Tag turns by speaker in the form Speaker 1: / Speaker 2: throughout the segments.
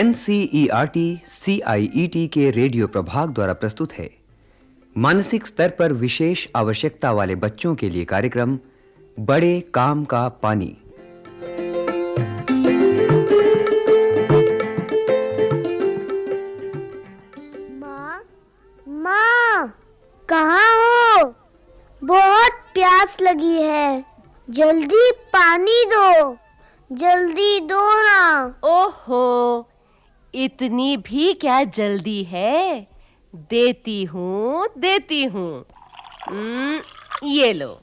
Speaker 1: N C E R T C I E T के radio प्रभाग द्वारा प्रस्तुत है। मानसिक स्तर पर विशेष आवश्यकता वाले बच्चों के लिए कार्यक्रम बड़े काम का पानी।
Speaker 2: माँ माँ कहाँ हो? बहुत प्यास लगी है। जल्दी पानी दो। जल्दी दो ना।
Speaker 3: ओहो इतनी भी क्या जल्दी है? देती हूँ देती हूँ। हम्म, ये लो।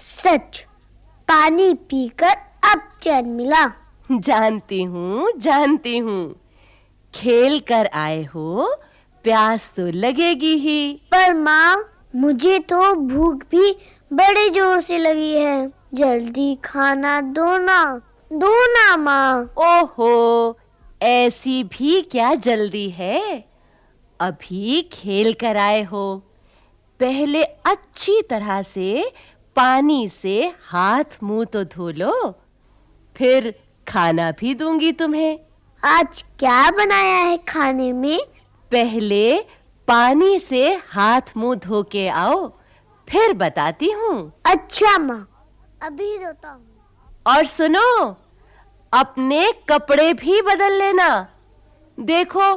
Speaker 2: सच पानी पीकर अब चैन मिला।
Speaker 3: जानती हूँ जानती हूँ। खेल कर आए हो प्यास तो लगेगी ही।
Speaker 2: पर माँ मुझे तो भूख भी बड़े ज़ोर से लगी है। जल्दी खाना दो ना दो ना माँ।
Speaker 3: ओहो ऐसी भी क्या जल्दी है? अभी खेल कर आए हो। पहले अच्छी तरह से पानी से हाथ मुँह तो धो लो फिर खाना भी दूँगी तुम्हें।
Speaker 2: आज क्या बनाया है खाने में?
Speaker 3: पहले पानी से हाथ मुँह धो के आओ फिर बताती हूँ।
Speaker 2: अच्छा माँ। अभी रोता हूँ।
Speaker 3: और सुनो अपने कपड़े भी बदल लेना। देखो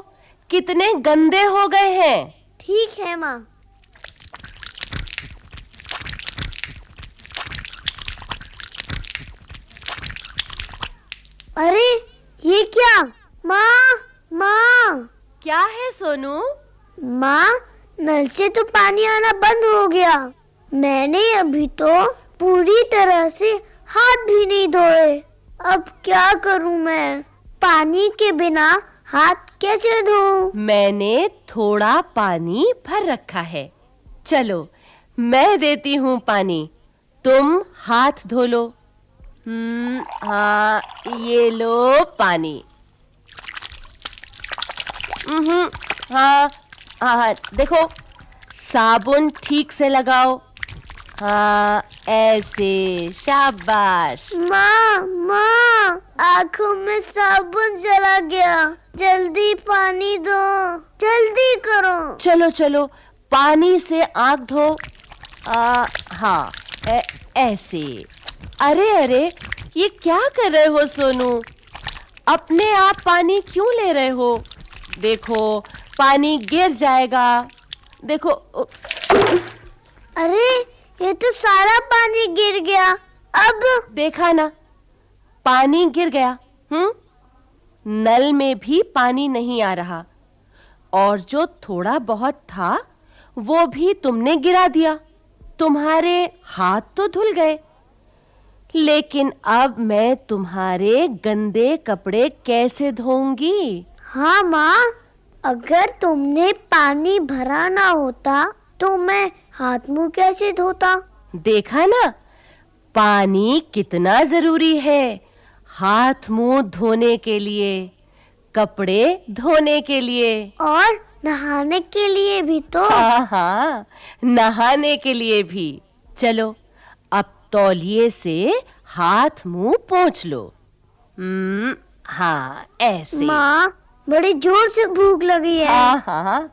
Speaker 3: कितने गंदे हो गए हैं।
Speaker 2: ठीक है माँ। अरे ये क्या? माँ माँ।
Speaker 3: क्या है सोनू?
Speaker 2: माँ नल से तो पानी आना बंद हो गया। मैंने अभी तो पूरी तरह से हाथ भी नहीं धोए। अब क्या करूँ मैं? पानी के बिना हाथ कैसे धोऊं?
Speaker 3: मैंने थोड़ा पानी भर रखा है। चलो, मैं देती हूँ पानी। तुम हाथ धो लो। हम्म हाँ ये लो पानी। हम्म हाँ हाँ देखो, साबुन ठीक से लगाओ। हाँ ऐसे शाबाश
Speaker 2: माँ माँ आँखों में साबुन चला गया जल्दी पानी दो जल्दी करो
Speaker 3: चलो चलो पानी से आँख धो आ, हाँ ऐसे अरे अरे ये क्या कर रहे हो सोनू अपने आप पानी क्यों ले रहे हो देखो पानी गिर जाएगा देखो
Speaker 2: अरे ये तो सारा पानी गिर गया। अब?
Speaker 3: देखा ना पानी गिर गया हम्म? नल में भी पानी नहीं आ रहा। और जो थोड़ा बहुत था वो भी तुमने गिरा दिया। तुम्हारे हाथ तो धुल गए। लेकिन अब मैं तुम्हारे गंदे कपड़े कैसे धोऊँगी?
Speaker 2: हाँ माँ अगर तुमने पानी भरा ना होता तो मैं हाथ मुँह कैसे धोता?
Speaker 3: देखा ना? पानी कितना ज़रूरी है हाथ मुँह धोने के लिए कपड़े धोने के लिए।
Speaker 2: और नहाने के लिए भी तो।
Speaker 3: हाँ हाँ नहाने के लिए भी। चलो अब तौलिए से हाथ मुँह पोंछ लो। हम्म हाँ ऐसे।
Speaker 2: माँ बड़ी ज़ोर से भूख लगी है।
Speaker 3: हाँ हाँ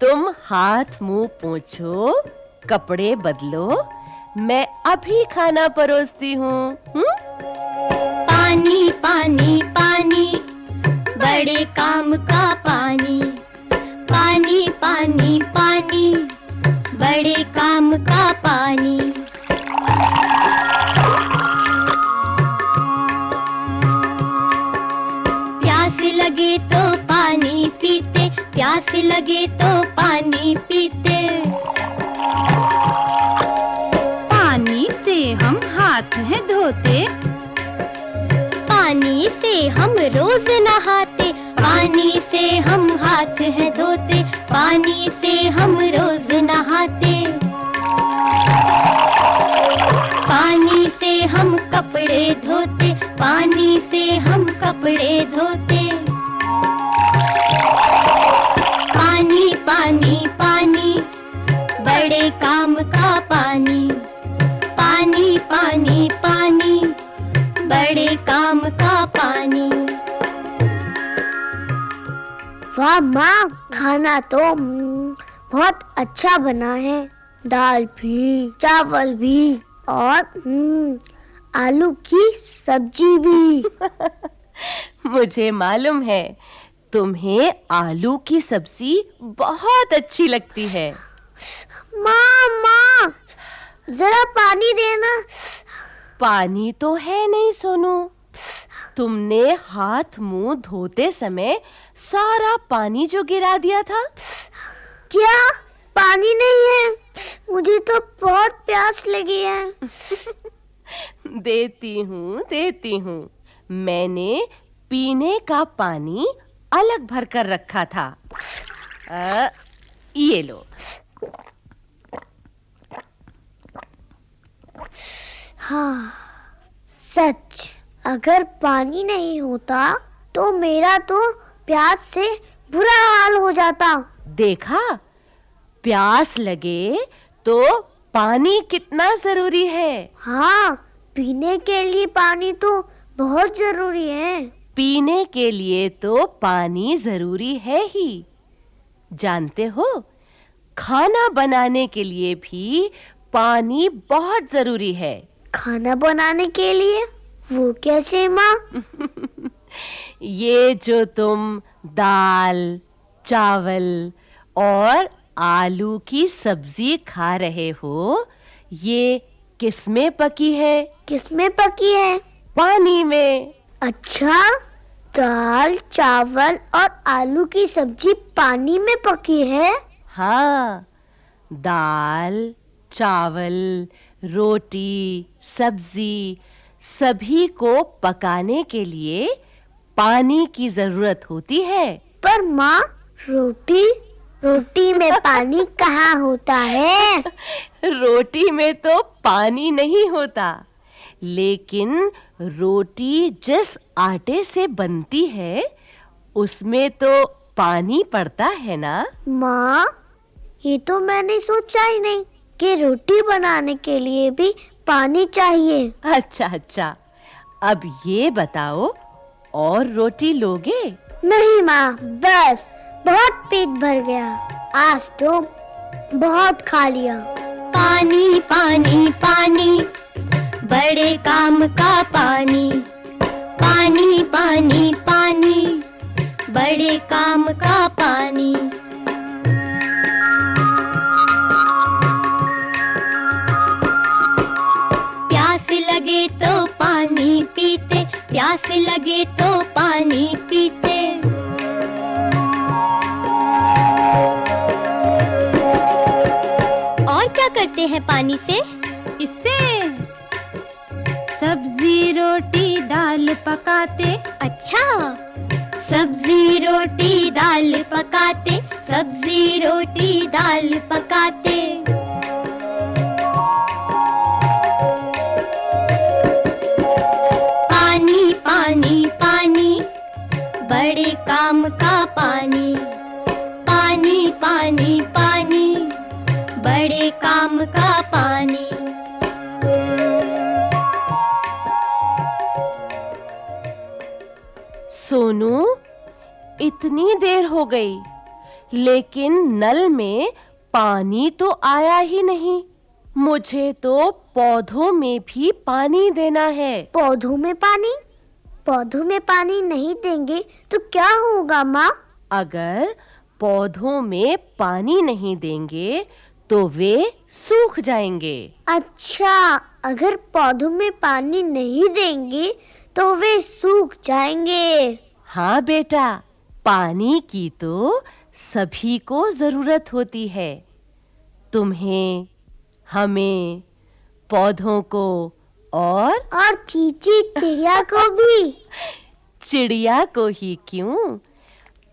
Speaker 3: तुम हाथ मुँह पोंछो कपड़े बदलो। मैं अभी खाना परोसती हूँ हम्म?
Speaker 4: पानी पानी पानी बड़े काम का पानी। पानी पानी पानी बड़े काम का पानी। लगे तो पानी पीते। पानी
Speaker 5: से हम हाथ हैं धोते।
Speaker 4: पानी से हम रोज नहाते। पानी से हम हाथ हैं धोते। पानी से हम रोज नहाते। पानी से हम कपड़े धोते। पानी से हम कपड़े धोते। पानी पानी बड़े काम का पानी। पानी पानी पानी बड़े काम का पानी।
Speaker 2: वाह माँ खाना तो बहुत अच्छा बना है। दाल भी चावल भी और हम्म, आलू की सब्ज़ी भी।
Speaker 3: मुझे मालूम है तुम्हें आलू की सब्ज़ी बहुत अच्छी लगती है।
Speaker 2: माँ माँ जरा पानी देना।
Speaker 3: पानी तो है नहीं सोनू। तुमने हाथ मुँह धोते समय सारा पानी जो गिरा दिया था।
Speaker 2: क्या? पानी नहीं है। मुझे तो बहुत प्यास लगी है।
Speaker 3: देती हूँ देती हूँ। मैंने पीने का पानी अलग भर कर रखा था। अ, ये लो।
Speaker 2: हाँ सच। अगर पानी नहीं होता तो मेरा तो प्यास से बुरा हाल हो जाता।
Speaker 3: देखा? प्यास लगे तो पानी कितना ज़रूरी है।
Speaker 2: हाँ पीने के लिए पानी तो बहुत ज़रूरी है।
Speaker 3: पीने के लिए तो पानी ज़रूरी है ही। जानते हो खाना बनाने के लिए भी पानी बहुत ज़रूरी है।
Speaker 2: खाना बनाने के लिए? वो कैसे माँ
Speaker 3: ये जो तुम दाल चावल और आलू की सब्ज़ी खा रहे हो ये किसमें पकी है?
Speaker 2: किसमें पकी है?
Speaker 3: पानी में।
Speaker 2: अच्छा। दाल चावल और आलू की सब्ज़ी पानी में पकी है?
Speaker 3: हाँ दाल चावल रोटी सब्ज़ी सभी को पकाने के लिए पानी की ज़रूरत होती है।
Speaker 2: पर माँ रोटी रोटी में पानी कहाँ होता है?
Speaker 3: रोटी में तो पानी नहीं होता। लेकिन रोटी जिस आटे से बनती है उसमें तो पानी पड़ता है ना?
Speaker 2: माँ ये तो मैंने सोचा ही नहीं कि रोटी बनाने के लिए भी पानी चाहिए।
Speaker 3: अच्छा अच्छा। अब ये बताओ और रोटी लोगे?
Speaker 2: नहीं माँ बस बहुत पेट भर गया। आज तो बहुत खा लिया।
Speaker 4: पानी पानी पानी। बड़े काम का पानी। पानी पानी पानी, बड़े काम का पानी। प्यास लगे तो पानी पीते, प्यास लगे तो पानी पीते। और क्या करते हैं पानी से?
Speaker 5: दाल पकाते।
Speaker 4: अच्छा। सब्ज़ी रोटी दाल पकाते। सब्ज़ी रोटी दाल पकाते। पानी पानी पानी। बड़े काम का पानी।
Speaker 3: इतनी देर हो गई। लेकिन नल में पानी तो आया ही नहीं। मुझे तो पौधों में भी पानी देना है।
Speaker 2: पौधों में पानी? पौधों में पानी नहीं देंगे तो क्या होगा माँ?
Speaker 3: अगर पौधों में पानी नहीं देंगे तो वे सूख जाएँगे।
Speaker 2: अच्छा अगर पौधों में पानी नहीं देंगे तो वे सूख जाएँगे।
Speaker 3: हाँ बेटा पानी की तो सभी को ज़रूरत होती है। तुम्हें हमें पौधों को और
Speaker 2: और चीची चिड़िया को भी।
Speaker 3: चिड़िया को ही क्यों?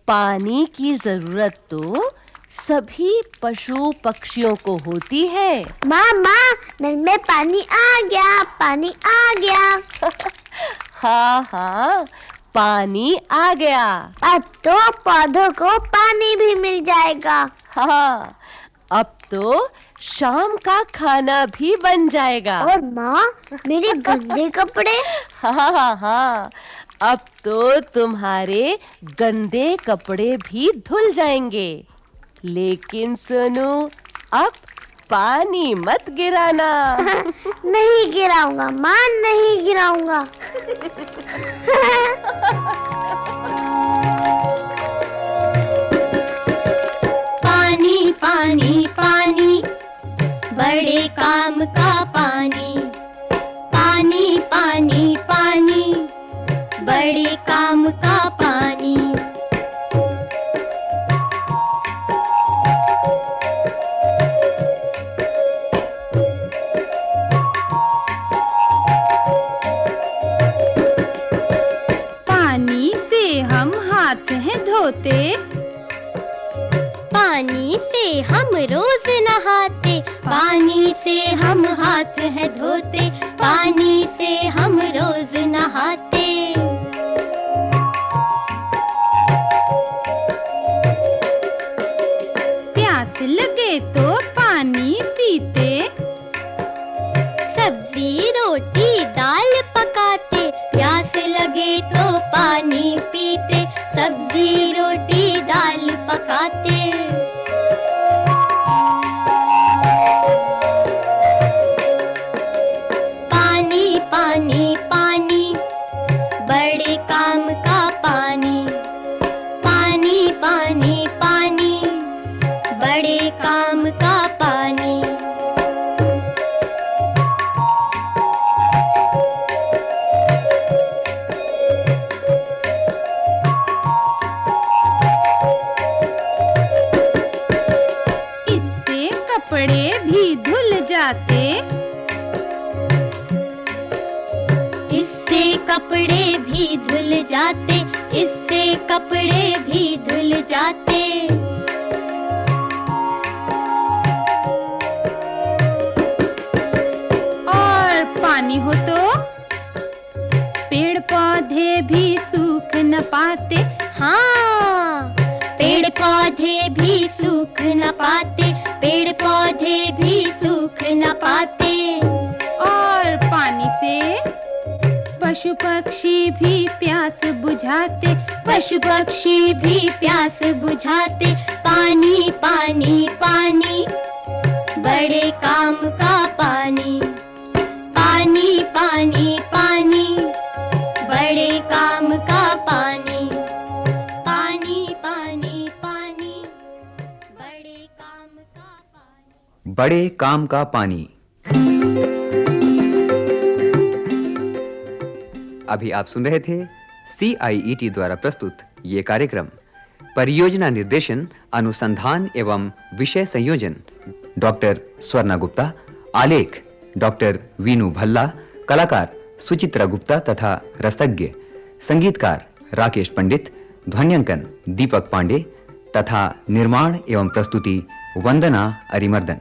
Speaker 3: पानी की ज़रूरत तो सभी पशु पक्षियों को होती है।
Speaker 2: माँ माँ नल में पानी आ गया पानी आ गया।
Speaker 3: हाँ हाँ पानी आ गया।
Speaker 2: अब तो पौधों को पानी भी मिल जाएगा।
Speaker 3: हाँ अब तो शाम का खाना भी बन जाएगा।
Speaker 2: और माँ मेरे गंदे कपड़े?
Speaker 3: हाँ हाँ हाँ। अब तो तुम्हारे गंदे कपड़े भी धुल जाएँगे। लेकिन सुनो अब पानी मत गिराना।
Speaker 2: नहीं गिराऊँगा माँ नहीं गिराऊँगा।
Speaker 4: पानी पानी पानी, बड़े काम का पानी पानी।
Speaker 5: धुल जाते
Speaker 4: इससे कपड़े भी धुल जाते।
Speaker 5: और पानी हो तो? पेड़ पौधे भी सूख न पाते।
Speaker 4: हाँ पेड़ पौधे भी सूख न पाते पेड़ पौधे भी सूख न पाते।
Speaker 5: पशु पक्षी भी प्यास बुझाते।
Speaker 4: पशु पक्षी भी प्यास बुझाते। पानी पानी पानी। बड़े काम का पानी। पानी पानी पानी। बड़े काम का पानी। पानी पानी पानी। बड़े काम का पानी।
Speaker 1: बड़े काम का पानी। अभी आप सुन रहे थे सी टी द्वारा प्रस्तुत ये कार्यक्रम। परियोजना निर्देशन, अनुसंधान एवं विषय संयोजन, डॉक्टर स्वर्णा गुप्ता, आलेख, डॉक्टर वीनू भल्ला, कलाकार सुचित्रा गुप्ता तथा रसज्ञ, संगीतकार राकेश पंडित, ध्वन्यांकन दीपक पांडे तथा निर्माण एवं प्रस्तुति वंदना अरिमर्दन।